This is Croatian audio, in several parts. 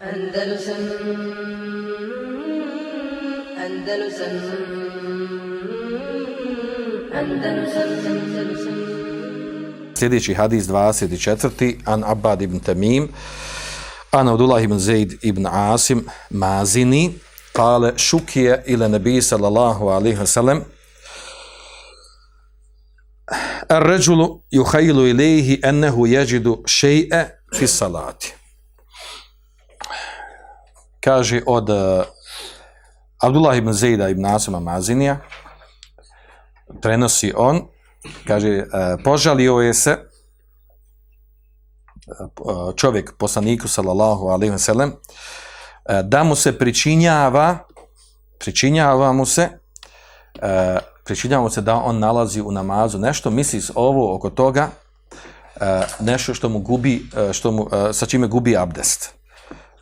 Andalusam Andalusam Andalusam Andalusam Sljedeći hadis 24. An Abbad ibn Tamim, An Abdullah ibn Zaid ibn Asim, Mazini, kale šukije ila nebi sallallahu alaihi wa sallam, الرجل يخيل إليه أنه يجد شيء في الصلاة kaže od uh, Abdullah ibn Zejda ibn Asima Mazinija prenosi on kaže uh, požalio je se uh, čovjek poslaniku sallallahu alaihi uh, da mu se pričinjava pričinjava mu se pričinjava mu se da on nalazi u namazu nešto misli ovo oko toga nešto što mu gubi što mu, sa čime gubi abdest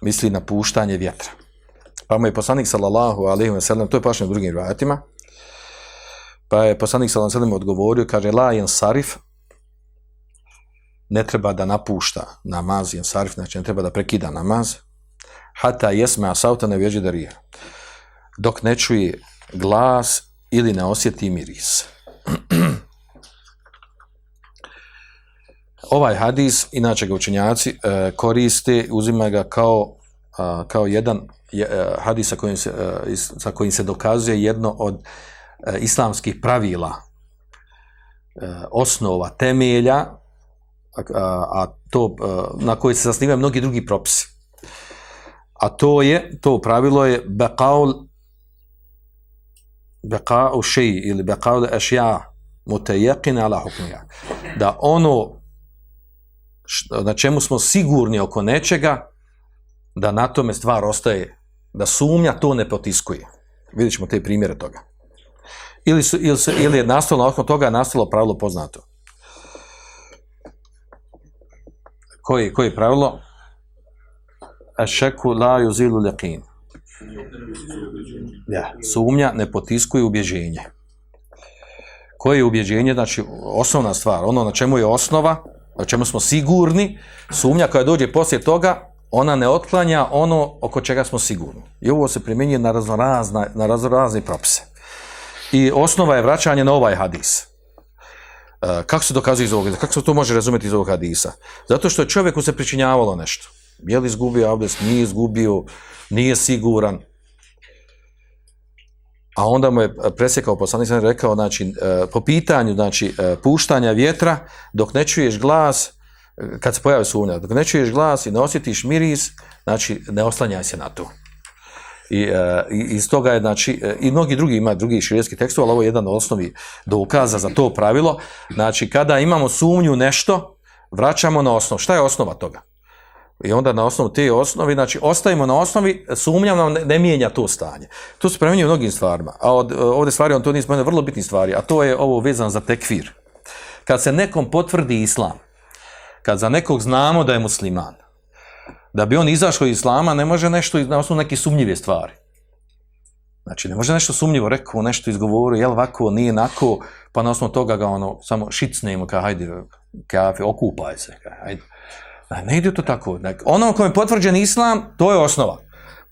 misli na puštanje vjetra. Pa mu je poslanik sallallahu alaihi wa sallam, to je pašno u drugim rivajatima, pa je poslanik sallallahu alaihi wa sallam odgovorio, kaže, la jen sarif, ne treba da napušta namaz, jen sarif, znači ne treba da prekida namaz, hata jesme asauta ne vjeđe da rije, dok ne čuje glas ili ne osjeti miris. ovaj hadis, inače ga učenjaci e, koriste, uzima ga kao, a, kao jedan je, e, hadis sa kojim, se, e, sa kojim se dokazuje jedno od e, islamskih pravila, osnova, temelja, a, a to na koji se zasnivaju mnogi drugi propisi. A to je, to pravilo je beqaul beqa'u šeji ili beqaul ešja mutejeqina ala hukmija. Da ono na čemu smo sigurni oko nečega, da na tome stvar ostaje, da sumnja to ne potiskuje. Vidjet ćemo te primjere toga. Ili, su, ili, su, ili je nastalo, nakon toga nastalo pravilo poznato. Koji, koji je pravilo? Ešeku la yuzilu leqin. Ja, sumnja ne potiskuje ubjeđenje. Koje je ubjeđenje? Znači, osnovna stvar, ono na čemu je osnova, o čemu smo sigurni, sumnja koja dođe poslije toga, ona ne otklanja ono oko čega smo sigurni. I ovo se primjenjuje na raznorazne, na raznorazne propise. I osnova je vraćanje na ovaj hadis. E, kako se dokazuje iz ovog Kako se to može razumjeti iz ovog hadisa? Zato što je čovjeku se pričinjavalo nešto. Je li izgubio abdest, nije izgubio, nije siguran. A onda mu je presjekao poslanik sam rekao, znači, po pitanju, znači, puštanja vjetra, dok ne čuješ glas, kad se pojavi sumnja, dok ne čuješ glas i ne osjetiš miris, znači, ne oslanjaj se na to. I, i iz toga je, znači, i mnogi drugi ima drugi širijski tekstova, ali ovo je jedan od osnovi dokaza za to pravilo. Znači, kada imamo sumnju nešto, vraćamo na osnov. Šta je osnova toga? I onda na osnovu te osnovi, znači ostajemo na osnovi, sumnjam nam ne, mijenja to stanje. To se premenjuje mnogim stvarima. A od, ovdje stvari, on to nije spomenuo, vrlo bitni stvari, a to je ovo vezano za tekfir. Kad se nekom potvrdi islam, kad za nekog znamo da je musliman, da bi on izašao iz islama, ne može nešto na osnovu neke sumnjive stvari. Znači, ne može nešto sumnjivo, rekao, nešto izgovorio, jel ovako, nije nako, pa na osnovu toga ga ono, samo šicnemo, kao, hajde, kafe, okupaj se, kao, hajde. Ne ide to tako. Ono kojem je potvrđen islam, to je osnova.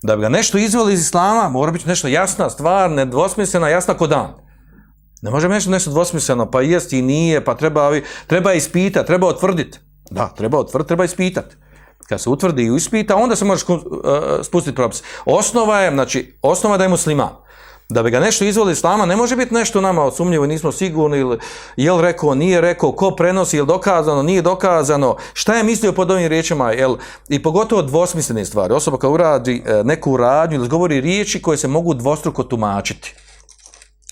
Da bi ga nešto izveli iz islama, mora biti nešto jasna stvar, nedvosmislena, jasna ko dan. Ne može nešto nešto dvosmisleno, pa jest i nije, pa treba, treba ispitati, treba otvrditi. Da, treba otvrditi, treba ispitati. Kad se utvrdi i ispita, onda se možeš uh, spustiti propis. Osnova je, znači, osnova da je musliman da bi ga nešto izvoli islama, ne može biti nešto nama odsumnjivo i nismo sigurni, ili je li rekao, nije rekao, ko prenosi, je li dokazano, nije dokazano, šta je mislio pod ovim riječima, jel, i pogotovo dvosmislene stvari. Osoba koja uradi e, neku radnju ili govori riječi koje se mogu dvostruko tumačiti.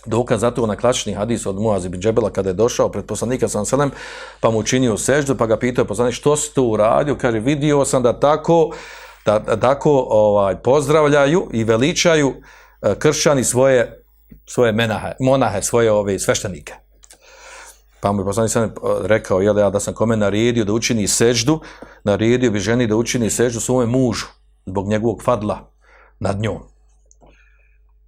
Dokaz zato na klasični hadis od Muaz ibn Džebela kada je došao pred poslanika sa Selem, pa mu učinio seždu, pa ga pitao poslanik što si to uradio, kaže vidio sam da tako, da, tako ovaj, pozdravljaju i veličaju kršćani svoje, svoje menahe, monahe, svoje ove sveštenike. Pa mu je poslanik sam rekao, jel, ja da sam kome naredio da učini seždu, naredio bi ženi da učini seždu svome mužu, zbog njegovog fadla nad njom.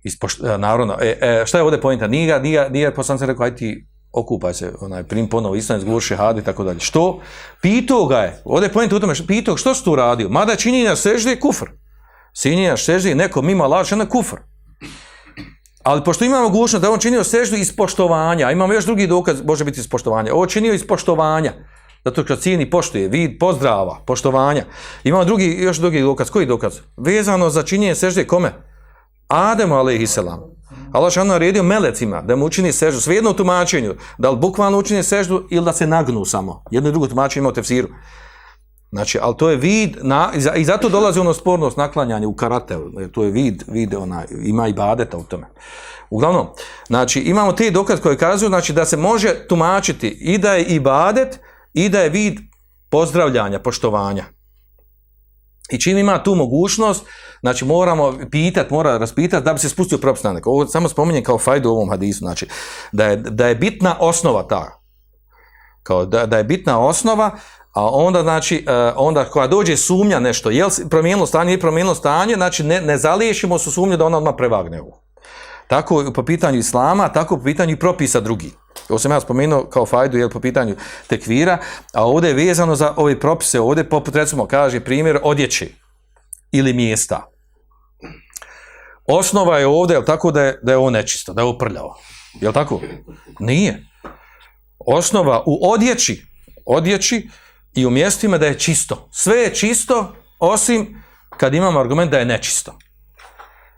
Ispošt, e, naravno, e, e, šta je ovdje pojenta? Nije, nije, nije poslanik sam rekao, aj ti okupaj se, onaj, prim ponovo istan, izgovor šehadi i tako dalje. Što? Pitao ga je, ovdje je pojent u tome, pitao što si tu radio? Mada činjenja sežde je kufr. Sežde je neko mimo laša na kufr. Ali pošto ima mogućnost da on činio seždu iz poštovanja, imamo još drugi dokaz, može biti iz poštovanja. Ovo činio iz poštovanja. Zato što cijeni poštuje, vid pozdrava, poštovanja. Imamo drugi, još drugi dokaz. Koji dokaz? Vezano za činjenje sežde kome? Ademu alaihissalam. Allah što naredio melecima da mu učini seždu, svejedno u tumačenju, da li bukvalno učini seždu ili da se nagnu samo. Jedno i drugo tumačenje ima u tefsiru. Znači, ali to je vid, na, i za- i zato dolazi ono spornost naklanjanja u karateu, jer to je vid, vid ona, ima i badeta u tome. Uglavnom, znači, imamo te dokaz koji kazuju, znači, da se može tumačiti i da je i badet, i da je vid pozdravljanja, poštovanja. I čim ima tu mogućnost, znači moramo pitati, mora raspitati da bi se spustio propis na neko. Ovo samo spominjem kao fajdu u ovom hadisu, znači da je, da je bitna osnova ta. Kao da, da je bitna osnova, a onda znači, e, onda koja dođe sumnja nešto, jel se promijenilo stanje ili promijenilo stanje, znači ne, ne zaliješimo su sumnju da ona odmah prevagne ovo. Tako po pitanju islama, tako po pitanju propisa drugi. Ovo sam ja spomenuo kao fajdu, jel, po pitanju tekvira, a ovdje je vezano za ove propise, ovdje poput recimo kaže primjer odjeće ili mjesta. Osnova je ovdje, jel tako, da je, da je ovo nečisto, da je ovo prljavo. Jel tako? Nije. Osnova u odjeći, odjeći i u mjestima da je čisto. Sve je čisto, osim kad imamo argument da je nečisto.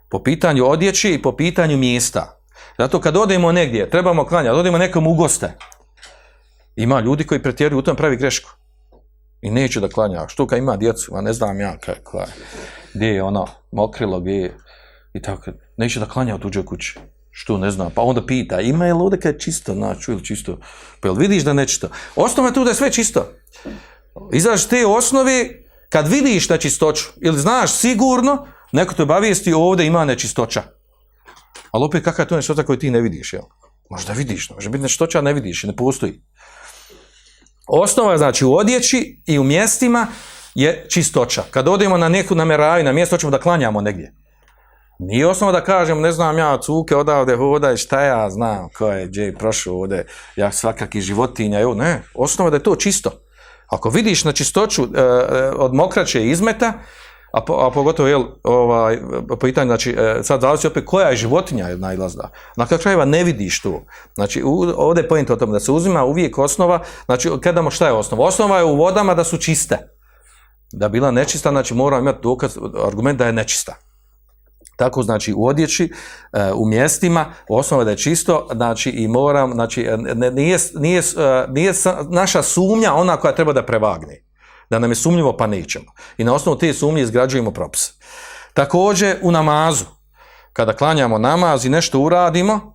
Po pitanju odjeći i po pitanju mjesta. Zato kad odemo negdje, trebamo klanjati, odemo nekom u goste. Ima ljudi koji pretjeruju u tom pravi grešku. I neće da klanja. Što kad ima djecu, a ne znam ja kako je. Gdje je ono mokrilo, gdje je. I tako, neće da klanja u tuđoj kući. Što ne znam, pa onda pita, ima je li ovdje kad je čisto, znači, ili čisto, pa jel vidiš da je nečisto? Osnova je tu da je sve čisto. Izaš te osnove, kad vidiš nečistoću, ili znaš sigurno, neko te obavijesti ovdje ima nečistoća. Ali opet kakva je to nečistoća koju ti ne vidiš, jel? Možda vidiš, može biti nečistoća, ne vidiš, ne postoji. Osnova znači u odjeći i u mjestima je čistoća. Kad odemo na neku nameraju, na mjesto, hoćemo da klanjamo negdje. Nije osnova da kažem, ne znam ja, cuke odavde hodaj, šta ja znam, ko je gdje je prošao ovdje, ja svakakih životinja, evo, ne, osnova da je to čisto. Ako vidiš na čistoću e, e, od mokraće izmeta, a, a pogotovo, jel, ovaj, po pitanju, znači, e, sad zavisi opet koja je životinja najlazda. Na kraju krajeva ne vidiš tu. Znači, u, ovdje je pojenta o tome da se uzima uvijek osnova, znači, kadamo šta je osnova? Osnova je u vodama da su čiste. Da bila nečista, znači moramo imati dokaz, argument da je nečista. Tako znači u odjeći, e, u mjestima, osnova da je čisto, znači i moram, znači ne- nije, nije, e, nije naša sumnja ona koja treba da prevagne. Da nam je sumnjivo pa nećemo. I na osnovu te sumnje izgrađujemo propise. Također u namazu, kada klanjamo namaz i nešto uradimo,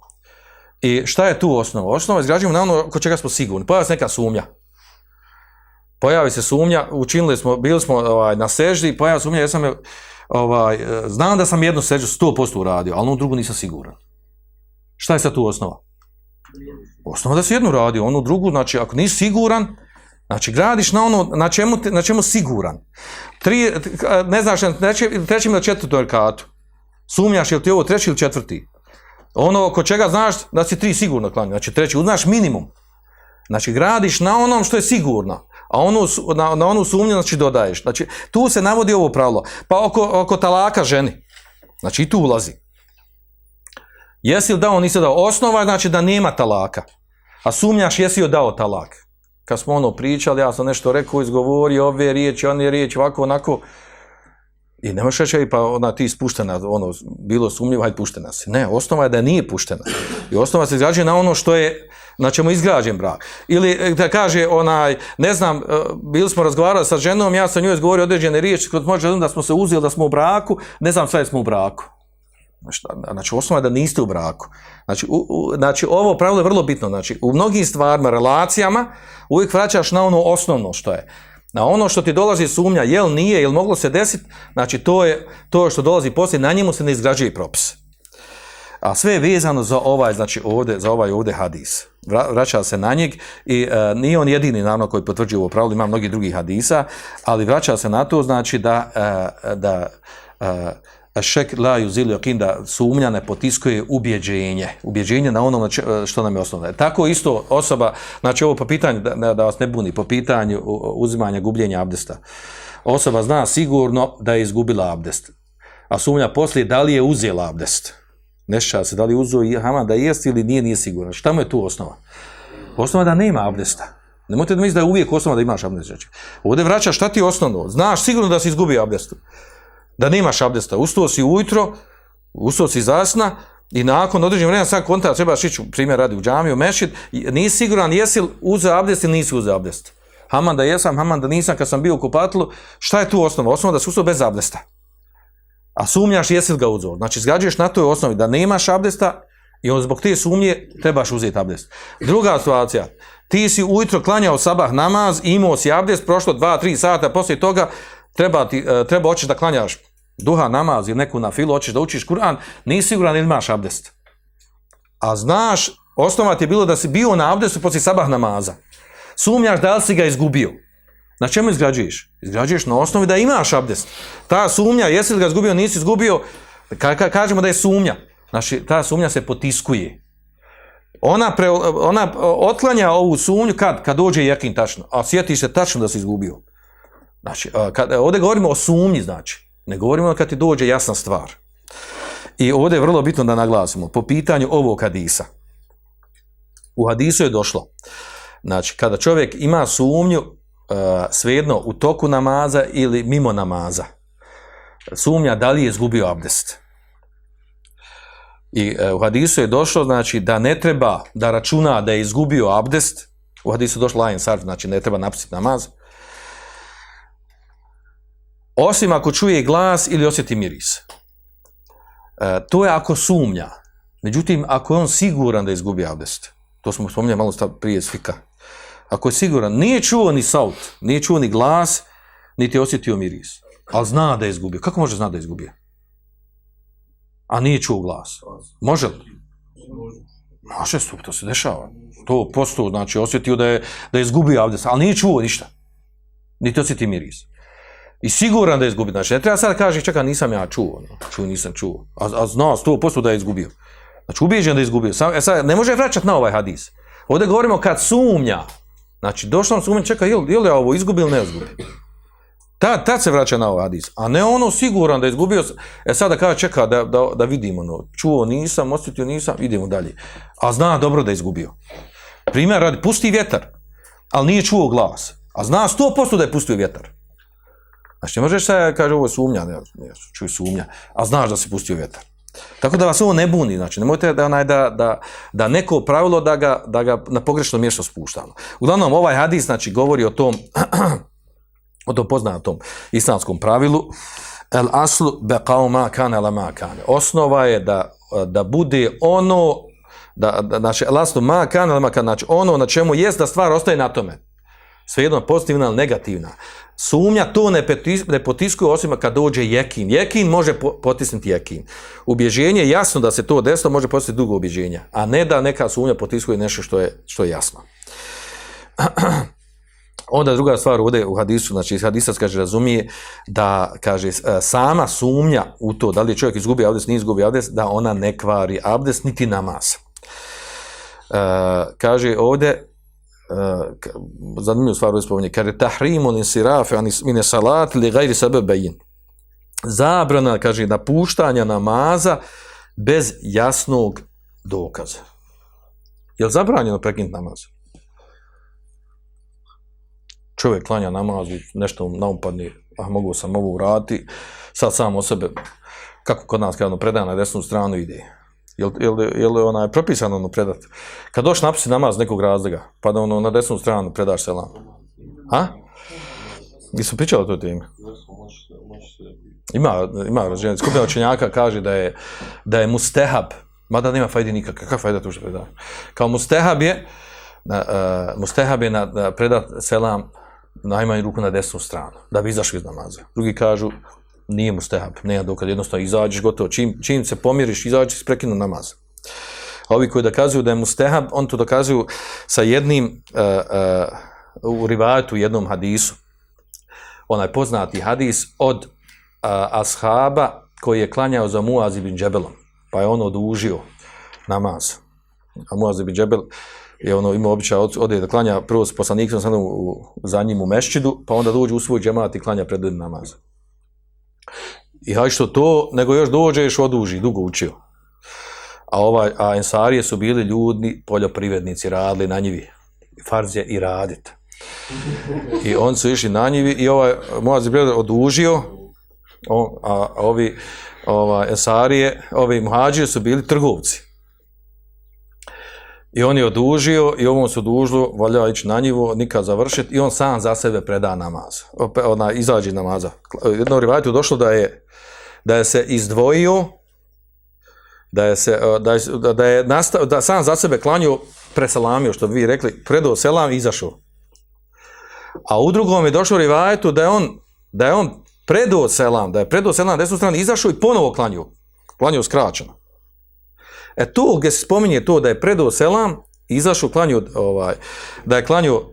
i šta je tu osnova? Osnova izgrađujemo na ono kod čega smo sigurni. Pojavi se neka sumnja. Pojavi se sumnja, učinili smo, bili smo ovaj, na seždi, pojavi sumnja, ja sam je, ovaj, znam da sam jednu seždu 100% uradio, ali onu drugu nisam siguran. Šta je sad tu osnova? Osnova da si jednu radio, onu drugu, znači ako nisi siguran, znači gradiš na ono, na čemu, na čemu siguran. Tri, ne znaš, trećem ili četvrtom rekatu. Sumnjaš je li ti ovo treći ili četvrti. Ono oko čega znaš da si tri sigurno klanja, znači treći, uznaš minimum. Znači gradiš na onom što je sigurno, a onu, na, na onu sumnju znači dodaješ. Znači tu se navodi ovo pravilo. Pa oko, oko talaka ženi, znači i tu ulazi. Jesi li dao, nisi dao. Osnova je znači da nema talaka. A sumnjaš jesi joj dao talak. Kad smo ono pričali, ja sam nešto rekao, izgovorio ove riječi, one riječi, ovako, onako. I ne možeš reći, pa ona ti ispuštena, ono, bilo sumnjivo, hajde puštena si. Ne, osnova je da nije puštena. I osnova se izgrađuje na ono što je, na čemu izgrađen brak. Ili e, da kaže onaj, ne znam, e, bili smo razgovarali sa ženom, ja sam njoj izgovorio određene riječi, kod može da smo se uzeli da smo u braku, ne znam sve smo u braku. Znači, osnova je da niste u braku. Znači, znači, ovo pravilo je vrlo bitno. Znači, u mnogim stvarima, relacijama, uvijek vraćaš na ono osnovno što je. Na ono što ti dolazi sumnja, jel nije, jel moglo se desiti, znači to je to što dolazi poslije, na njemu se ne izgrađuje propis. A sve je vezano za ovaj, znači ovdje, za ovaj ovdje hadis. Vra- Vraća se na njeg i e, nije on jedini naravno koji potvrđuje ovo pravilo, ima mnogi drugih hadisa, ali vraća se na to znači da, e, da e, šek la yakin da sumnja ne potiskuje ubjeđenje, ubjeđenje na ono što nam je osnovno. Tako isto osoba, znači ovo po pitanju, da, da vas ne buni, po pitanju uzimanja gubljenja abdesta. Osoba zna sigurno da je izgubila abdest, a sumnja poslije da li je uzela abdest. Ne sjeća se da li uzeo i haman da jest ili nije, nije sigurno. Šta mu je tu osnova? Osnova da nema abdesta. Nemojte da mislite da je uvijek osnova da imaš abdest. Ovdje vraća šta ti osnovno? Znaš sigurno da si izgubio abdest. Da nemaš abdesta. Ustao si ujutro, ustao si zasna i nakon određenog vremena sad konta trebaš ići, primjer radi u džamiju, mešit, nisi siguran jesi li uzeo abdest ili nisi uzeo abdest. Haman da jesam, haman da nisam kad sam bio u kupatlu, šta je tu osnova? Osnova da si ustao bez abdesta. A sumnjaš jesi li ga uzeo. Znači, zgađuješ na toj osnovi da nemaš abdesta i on zbog te sumnje trebaš uzeti abdest. Druga situacija, ti si ujutro klanjao sabah namaz, imao si abdest, prošlo 2-3 sata, poslije toga treba, ti, e, treba hoćeš da klanjaš duha namaz ili neku na filu, hoćeš da učiš Kur'an, nisi siguran ili imaš abdest. A znaš, osnova je bilo da si bio na abdestu poslije sabah namaza. Sumnjaš da li si ga izgubio. Na čemu izgrađuješ? Izgrađuješ na osnovi da imaš abdest. Ta sumnja, jesi li ga izgubio, nisi izgubio, ka, ka- kažemo da je sumnja. Znači, ta sumnja se potiskuje. Ona, pre, ona otklanja ovu sumnju kad? Kad dođe jekin tačno. A sjetiš se tačno da si izgubio. Znači, a, kad, ovdje govorimo o sumnji, znači. Ne govorimo kad ti dođe jasna stvar. I ovdje je vrlo bitno da naglasimo, po pitanju ovog hadisa. U hadisu je došlo, znači, kada čovjek ima sumnju, uh, svejedno u toku namaza ili mimo namaza, sumnja da li je izgubio abdest. I e, u hadisu je došlo, znači, da ne treba da računa da je izgubio abdest, u hadisu je došlo lajen sarf, znači ne treba napustiti namaz, osim ako čuje glas ili osjeti miris. E, to je ako sumnja. Međutim, ako je on siguran da je izgubio abdest, to smo spominjali malo prije s fika, ako je siguran, nije čuo ni saut, nije čuo ni glas, niti je osjetio miris, ali zna da je izgubio. Kako može zna da je izgubio? A nije čuo glas. Može li? Može, to, to se dešava. To posto, znači, osjetio da je, da je izgubio abdest, ali nije čuo ništa. Niti osjeti miris. I siguran da je izgubio. Znači, ne treba sad kaže, čekaj, nisam ja čuo. No. Čuo, nisam čuo. A, a zna, sto posto da je izgubio. Znači, ubijeđen da je izgubio. Sam, e sad, ne može vraćati na ovaj hadis. Ovdje govorimo kad sumnja. Znači, došla nam sumnja, čekaj, je li, ja ovo izgubio ili ne izgubio? Tad, tad se vraća na ovaj hadis. A ne ono siguran da je izgubio. E sada kaže, čeka da, da, da vidimo. No. Čuo nisam, osjetio nisam, idemo dalje. A zna dobro da je izgubio. Primjer radi, pusti vjetar, ali nije čuo glas. A zna 100% da je pustio vjetar. Znači, ne možeš se, kaže, ovo je sumnja, ne, ne, čuj sumnja, a znaš da si pustio vjetar. Tako da vas ovo ne buni, znači, nemojte da, onaj, da, da, da neko pravilo da ga, da ga na pogrešno mjesto spuštamo. Uglavnom, ovaj hadis, znači, govori o tom, o tom poznatom islamskom pravilu, el aslu beqao ma kane la ma kane. Osnova je da, da bude ono, da, da, znači, el aslu ma kane la ma kane, znači, ono na čemu jest da stvar ostaje na tome. Svejedno pozitivna ili negativna. Sumnja to ne, petis, ne potiskuje osim kad dođe jekin. Jekin može po, potisnuti jekin. Ubježenje je jasno da se to desilo, može potisnuti drugo ubježenje, a ne da neka sumnja potiskuje nešto što je, što je jasno. Onda druga stvar ovdje u hadisu, znači hadisac kaže razumije da kaže sama sumnja u to da li je čovjek izgubio abdest, nije izgubio abdest, da ona ne kvari abdest niti namaz. E, kaže ovdje zanimljivu stvar spominje, kaže tahrimu nisirafe mine salat li gajri sebe bejin. Zabrana, kaže, napuštanja namaza bez jasnog dokaza. Je li zabranjeno prekinuti namaz? Čovjek klanja namaz nešto naupadni, a mogu sam ovo uraditi, sad sam o sebe, kako kod nas kada predaje na desnu stranu ide. Jel, jel, jel onaj propisano ono predat? Kad doš napusti namaz nekog razloga, pa da ono na desnu stranu predaš selam. A? Nisu pričali o toj temi? Ima, ima. Skupina učenjaka kaže da je, da je mustehab, mada nema fajdi nikakva, kakva fajda tu što predaš? Kao mustehab je, na, uh, mustehab je na predat selam najmanju ruku na desnu stranu, da bi izašli iz namaza. Drugi kažu, nije mu stehab, nema dokad, jednostavno izađeš gotovo, čim, čim se pomiriš, izađeš prekinu namaz. A ovi koji dokazuju da je mu stehab, on to dokazuju sa jednim, uh, uh, u rivajetu, jednom hadisu, onaj poznati hadis od uh, ashaba koji je klanjao za Muaz ibn Džebelom, pa je on odužio namaz. A Muaz ibn Džebel je ono imao običaj od- ode da klanja prvo s poslanikom u, za njim u mešćidu, pa onda dođe u svoj džemat i klanja pred namaz. I haj što to, nego još dođe još oduži, dugo učio. A, ovaj, a Ensarije su bili ljudi, poljoprivrednici, radili na njivi. Farzije i radit. I oni su išli na njivi i ovaj ibn Džebel odužio, on, a, ovi ovaj, Ensarije, ovi muhađiri su bili trgovci. I on je odužio i ovom su dužilo, valja ići na njivu, nikad završiti i on sam za sebe preda namaz. Ona, izađe iz namaza. Jedno rivajtu došlo da je, da je se izdvojio, da je, se, e, da je, da je nastav, da sam za sebe klanio, preselamio, što bi vi rekli, predao selam i izašao. A u drugom je došlo rivajetu da je on, da je on predao selam, da je predao selam na desnu stranu, izašao i ponovo klanio. Klanio skraćeno. E tu gdje se spominje to da je predao selam, izašao klanju, ovaj, da je klanju uh,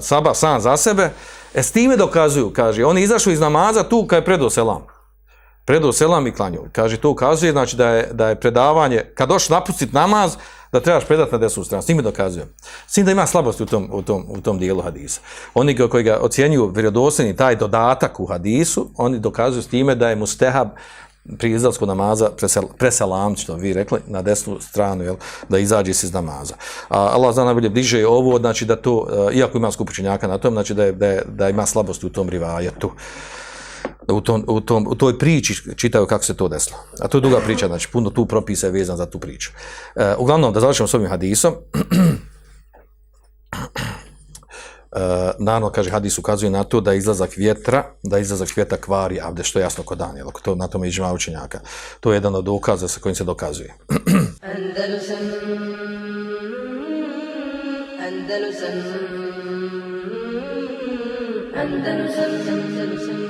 sabah sam za sebe, e s time dokazuju, kaže, on je izašao iz namaza tu kad je predao selam. Predao selam i klanju. Kaže, to ukazuje, znači da je, da je predavanje, kad došli napustiti namaz, da trebaš predati na desnu stranu. S time dokazuje. S tim da ima slabosti u tom, u tom, u tom dijelu hadisa. Oni koji ga ocjenjuju vjerodostojni taj dodatak u hadisu, oni dokazuju s time da je mustehab pri izlasku namaza presel, preselam, što vi rekli, na desnu stranu, jel, da izađe se iz namaza. A Allah zna najbolje bliže je ovo, znači da to, e, iako ima skup učenjaka na tom, znači da, je, da, je, da ima slabosti u tom rivajetu. U, tom, u, tom, u toj priči čitaju kako se to desilo. A to je duga priča, znači puno tu propisa je vezan za tu priču. E, uglavnom, da završimo s ovim hadisom, naravno, kaže, hadis ukazuje na to da izlazak vjetra, da izlazak vjetra kvari abde, što je jasno kod dan, jel, to, na tome iđma učenjaka. To je jedan od dokaza sa kojim se dokazuje. Andalusam Andalusam Andalusam